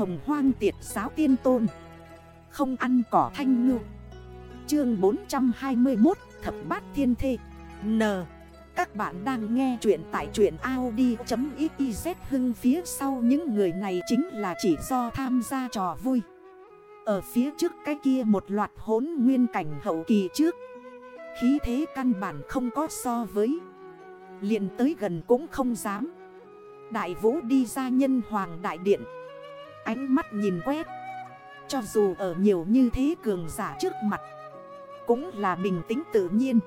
hồng hoang tiệt giáo tiên tôn. Không ăn cỏ thanh ngư. Chương 421 Thập bát thiên thê. N. Các bạn đang nghe chuyện tại chuyện Audi.xyz hưng phía sau những người này chính là chỉ do tham gia trò vui. Ở phía trước cái kia một loạt hốn nguyên cảnh hậu kỳ trước. Khí thế căn bản không có so với. Liền tới gần cũng không dám. Đại vũ đi ra nhân hoàng đại điện. Ánh mắt nhìn quét. Cho dù ở nhiều như thế cường giả trước mặt, Cũng là bình tĩnh tự nhiên.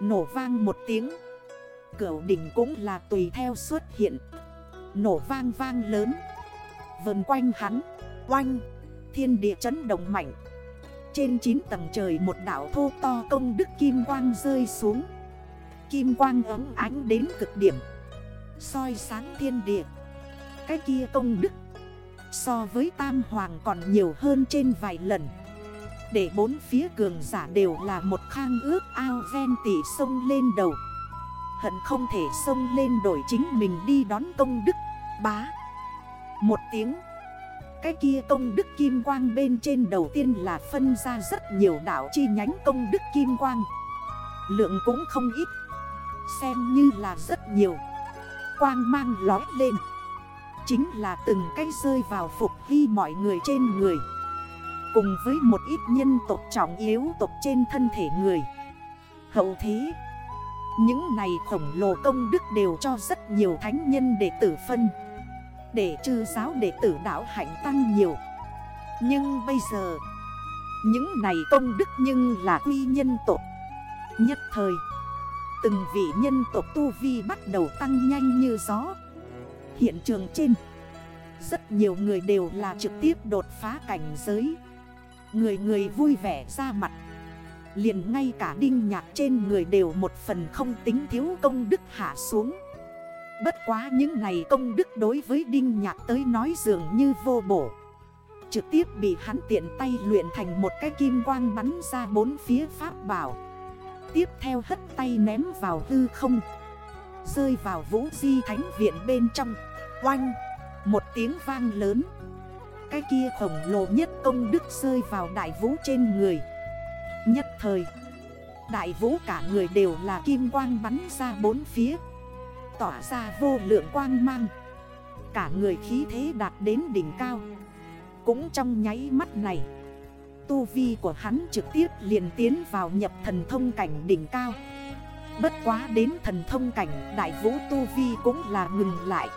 Nổ vang một tiếng Cửu đỉnh cũng là tùy theo xuất hiện. Nổ vang vang lớn, Vần quanh hắn, Oanh, Thiên địa chấn động mạnh. Trên 9 tầng trời một đảo thô to công đức kim quang rơi xuống. Kim quang ấm ánh đến cực điểm, soi sáng thiên địa. Cái kia công đức So với tam hoàng còn nhiều hơn trên vài lần. Để bốn phía cường giả đều là một khang ước ao ven tỷ sông lên đầu. Hận không thể sông lên đổi chính mình đi đón công đức, Bá. Một tiếng, Cái kia công đức kim quang bên trên đầu tiên là phân ra rất nhiều đảo chi nhánh công đức kim quang. Lượng cũng không ít, Xem như là rất nhiều. Quang mang lói lên. Chính là từng cái rơi vào phục hy mọi người trên người. Cùng với một ít nhân tộc trọng yếu tộc trên thân thể người. Hậu thế, Những này khổng lồ công đức đều cho rất nhiều thánh nhân đệ tử phân. Để trừ giáo đệ tử đạo hạnh tăng nhiều. Nhưng bây giờ, Những này công đức nhưng là quy nhân tộc. Nhất thời, Từng vị nhân tộc tu vi bắt đầu tăng nhanh như gió. Hiện trường trên. Rất nhiều người đều là trực tiếp đột phá cảnh giới. Người người vui vẻ ra mặt. Liền ngay cả đinh nhạc trên người đều một phần không tính thiếu công đức hạ xuống. Bất quá những này công đức đối với đinh nhạc tới nói dường như vô bổ. Trực tiếp bị hắn tiện tay luyện thành một cái kim quang bắn ra bốn phía pháp bảo. Tiếp theo hất tay ném vào hư không. Rơi vào vũ di thánh viện bên trong. Oanh, Một tiếng vang lớn. Cái kia khổng lồ nhất công đức rơi vào đại vũ trên người. Nhất thời, Đại vũ cả người đều là kim quang bắn ra bốn phía, Tỏa ra vô lượng quang mang. Cả người khí thế đạt đến đỉnh cao. Cũng trong nháy mắt này, Tu vi của hắn trực tiếp liền tiến vào nhập thần thông cảnh đỉnh cao. Bất quá đến thần thông cảnh, đại vũ Tu vi cũng là ngừng lại.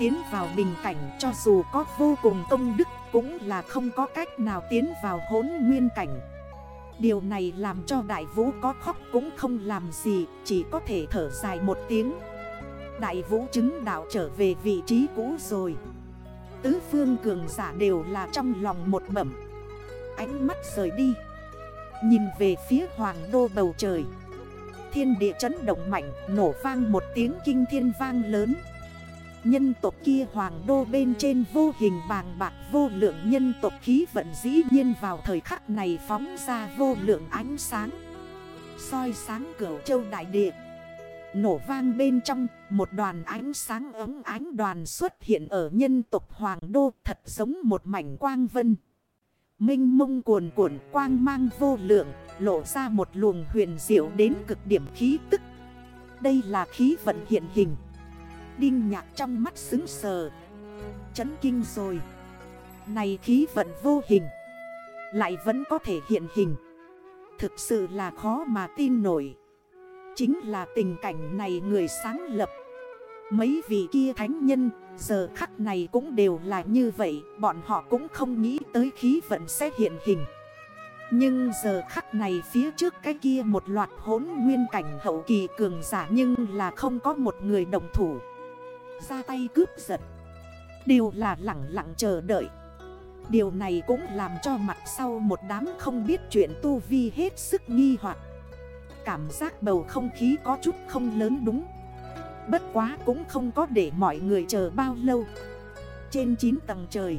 Tiến vào bình cảnh cho dù có vô cùng công đức Cũng là không có cách nào tiến vào hốn nguyên cảnh. Điều này làm cho đại vũ có khóc cũng không làm gì, Chỉ có thể thở dài một tiếng. Đại vũ chứng đạo trở về vị trí cũ rồi. Tứ phương cường giả đều là trong lòng một bẩm ánh mắt rời đi. Nhìn về phía hoàng đô bầu trời. Thiên địa chấn động mạnh, Nổ vang một tiếng kinh thiên vang lớn. Nhân tộc kia hoàng đô bên trên vô hình bàng bạc vô lượng nhân tộc khí vận dĩ nhiên vào thời khắc này phóng ra vô lượng ánh sáng. Soi sáng cửu châu đại địa. Nổ vang bên trong, một đoàn ánh sáng ấm ánh đoàn xuất hiện ở nhân tộc hoàng đô, thật giống một mảnh quang vân. Minh mông cuồn cuộn quang mang vô lượng, Lộ ra một luồng huyền diệu đến cực điểm khí tức. Đây là khí vận hiện hình. Đinh nhạc trong mắt xứng sờ. Chấn kinh rồi. Này khí vận vô hình. Lại vẫn có thể hiện hình. Thực sự là khó mà tin nổi. Chính là tình cảnh này người sáng lập. Mấy vị kia thánh nhân, giờ khắc này cũng đều là như vậy. Bọn họ cũng không nghĩ tới khí vận sẽ hiện hình. Nhưng giờ khắc này phía trước cái kia một loạt hốn nguyên cảnh hậu kỳ cường giả Nhưng là không có một người đồng thủ. Ra tay cướp giật. Đều là lặng lặng chờ đợi. Điều này cũng làm cho mặt sau một đám không biết chuyện tu vi hết sức nghi hoặc. Cảm giác bầu không khí có chút không lớn đúng. Bất quá cũng không có để mọi người chờ bao lâu. Trên 9 tầng trời,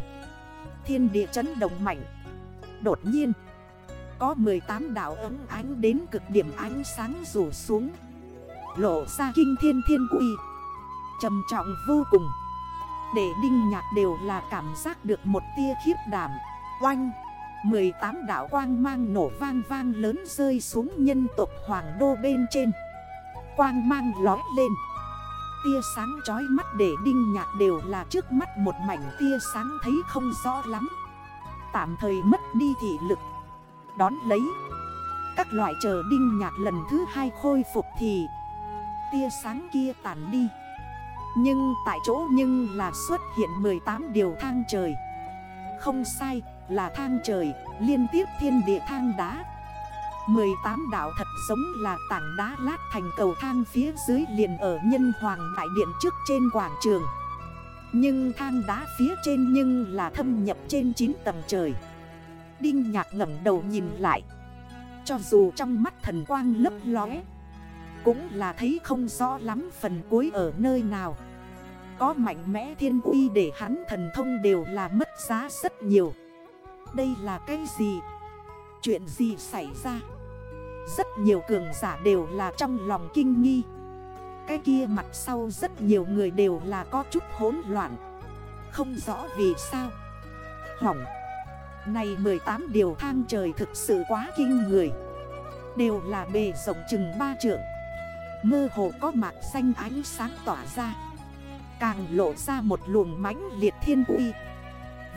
Thiên địa chấn động mạnh. Đột nhiên, Có 18 đảo ấm ánh đến cực điểm ánh sáng rủ xuống. Lộ ra kinh thiên thiên quỳ trầm trọng vô cùng. Để đinh nhạc đều là cảm giác được một tia khiếp đảm. Oanh 18 đảo quang mang nổ vang vang lớn rơi xuống nhân tộc hoàng đô bên trên. Quang mang lói lên. Tia sáng chói mắt để đinh nhạc đều là trước mắt một mảnh tia sáng thấy không rõ lắm. Tạm thời mất đi thị lực. Đón lấy, Các loại chờ đinh nhạc lần thứ hai khôi phục thì Tia sáng kia tàn đi. Nhưng tại chỗ nhưng là xuất hiện 18 điều thang trời. Không sai, là thang trời, Liên tiếp thiên địa thang đá. 18 đảo thật giống là tảng đá lát thành cầu thang phía dưới liền ở nhân hoàng đại điện trước trên quảng trường. Nhưng thang đá phía trên nhưng là thâm nhập trên 9 tầng trời. Đinh nhạc ngẩng đầu nhìn lại. Cho dù trong mắt thần quang lấp lóe cũng là thấy không rõ lắm phần cuối ở nơi nào. Có mạnh mẽ thiên uy để hắn thần thông đều là mất giá rất nhiều. Đây là cái gì? Chuyện gì xảy ra? Rất nhiều cường giả đều là trong lòng kinh nghi. Cái kia mặt sau rất nhiều người đều là có chút hỗn loạn. Không rõ vì sao. Hỏng. Này 18 điều thang trời thực sự quá kinh người. Đều là bề rộng chừng 3 trượng. Mơ hồ có mạc xanh ánh sáng tỏa ra. Càng lộ ra một luồng mãnh liệt thiên uy.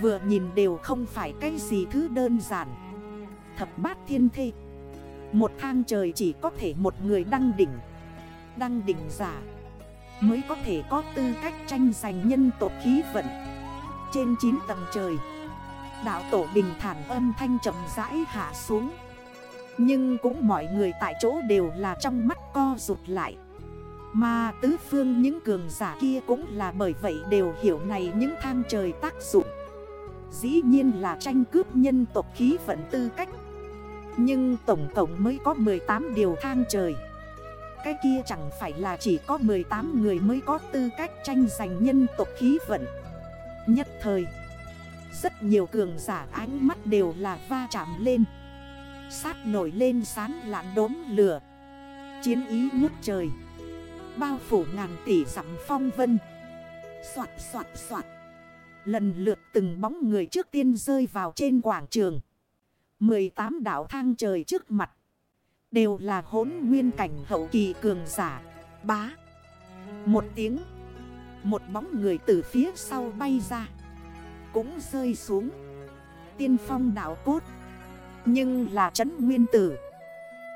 Vừa nhìn đều không phải cái gì thứ đơn giản. Thập bát thiên thê. Một thang trời chỉ có thể một người đăng đỉnh. Đăng đỉnh giả. Mới có thể có tư cách tranh giành nhân tộc khí vận. Trên 9 tầng trời, Đạo tổ bình thản âm thanh chậm rãi hạ xuống. Nhưng cũng mọi người tại chỗ đều là trong mắt co rụt lại. Mà tứ phương những cường giả kia cũng là bởi vậy đều hiểu này những thang trời tác dụng. Dĩ nhiên là tranh cướp nhân tộc khí vận tư cách. Nhưng tổng cộng mới có 18 điều thang trời. Cái kia chẳng phải là chỉ có 18 người mới có tư cách tranh giành nhân tộc khí vận. Nhất thời, Rất nhiều cường giả ánh mắt đều là va chạm lên. Sát nổi lên sán lạn đốm lửa. Chiến ý ngút trời. Bao phủ ngàn tỷ dặm phong vân. Xoạt xoạt xoạt. Lần lượt từng bóng người trước tiên rơi vào trên quảng trường. 18 đảo thang trời trước mặt. Đều là hốn nguyên cảnh hậu kỳ cường giả. Bá. Một tiếng. Một bóng người từ phía sau bay ra. Cũng rơi xuống. Tiên phong đảo cốt. Nhưng là trấn nguyên tử.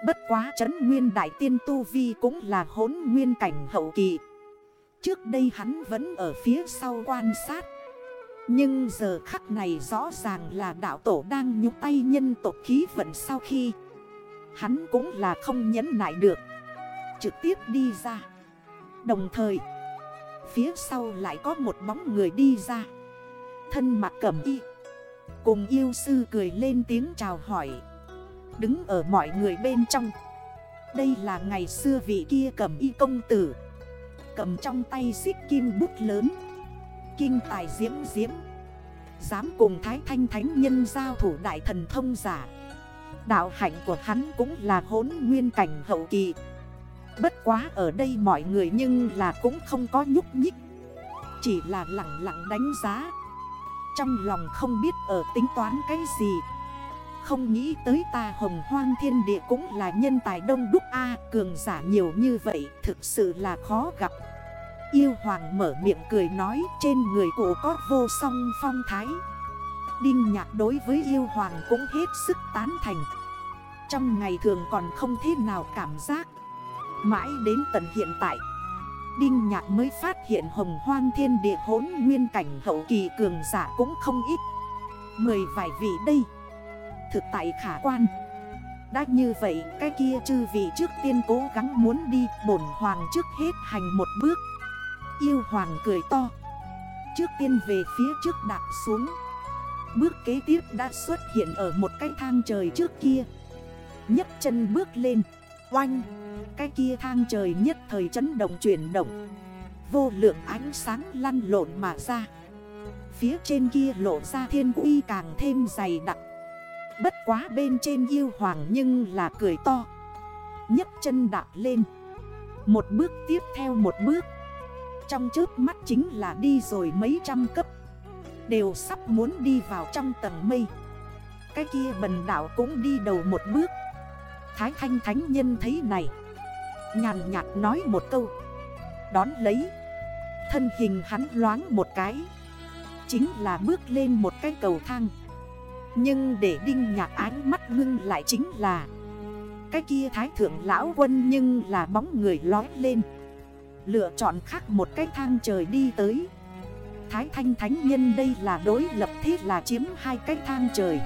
Bất quá trấn nguyên đại tiên tu vi cũng là hốn nguyên cảnh hậu kỳ. Trước đây hắn vẫn ở phía sau quan sát. Nhưng giờ khắc này rõ ràng là đạo tổ đang nhúc tay nhân tộc khí vận sau khi Hắn cũng là không nhấn nại được. Trực tiếp đi ra. Đồng thời, Phía sau lại có một bóng người đi ra. Thân mặt cầm y. Cùng yêu sư cười lên tiếng chào hỏi. Đứng ở mọi người bên trong. Đây là ngày xưa vị kia cầm y công tử. Cầm trong tay xích kim bút lớn. Kinh tài diễm diễm. Dám cùng Thái Thanh Thánh Nhân giao thủ đại thần thông giả. Đạo hạnh của hắn cũng là hốn nguyên cảnh hậu kỳ. Bất quá ở đây mọi người nhưng là cũng không có nhúc nhích. Chỉ là lặng lặng đánh giá. Trong lòng không biết ở tính toán cái gì. Không nghĩ tới ta hồng hoang thiên địa cũng là nhân tài đông đúc A, Cường giả nhiều như vậy, thực sự là khó gặp. Yêu hoàng mở miệng cười nói, trên người cổ có vô song phong thái. Đinh nhạc đối với yêu hoàng cũng hết sức tán thành. Trong ngày thường còn không thế nào cảm giác. Mãi đến tận hiện tại Đinh nhạc mới phát hiện hồng hoang thiên địa hốn nguyên cảnh hậu kỳ cường giả cũng không ít. Mười vài vị đây. Thực tại khả quan. Đã như vậy, cái kia chư vị trước tiên cố gắng muốn đi, bổn hoàng trước hết hành một bước. Yêu hoàng cười to. Trước tiên về phía trước đạp xuống. Bước kế tiếp đã xuất hiện ở một cái thang trời trước kia. Nhấc chân bước lên. Oanh, Cái kia thang trời nhất thời chấn động chuyển động. Vô lượng ánh sáng lăn lộn mà ra. Phía trên kia lộ ra thiên uy càng thêm dày đặc. Bất quá bên trên yêu hoàng nhưng là cười to. Nhấc chân đạp lên. Một bước tiếp theo một bước. Trong trước mắt chính là đi rồi mấy trăm cấp. Đều sắp muốn đi vào trong tầng mây. Cái kia bần đảo cũng đi đầu một bước. Thái thanh thánh nhân thấy này. Nhàn nhạt nói một câu. Đón lấy. Thân hình hắn loáng một cái. Chính là bước lên một cái cầu thang. Nhưng để đinh nhạc ánh mắt ngưng lại chính là. Cái kia thái thượng lão quân nhưng là bóng người lói lên. Lựa chọn khác một cái thang trời đi tới. Thái thanh thánh nhân đây là đối lập thế là chiếm hai cái thang trời.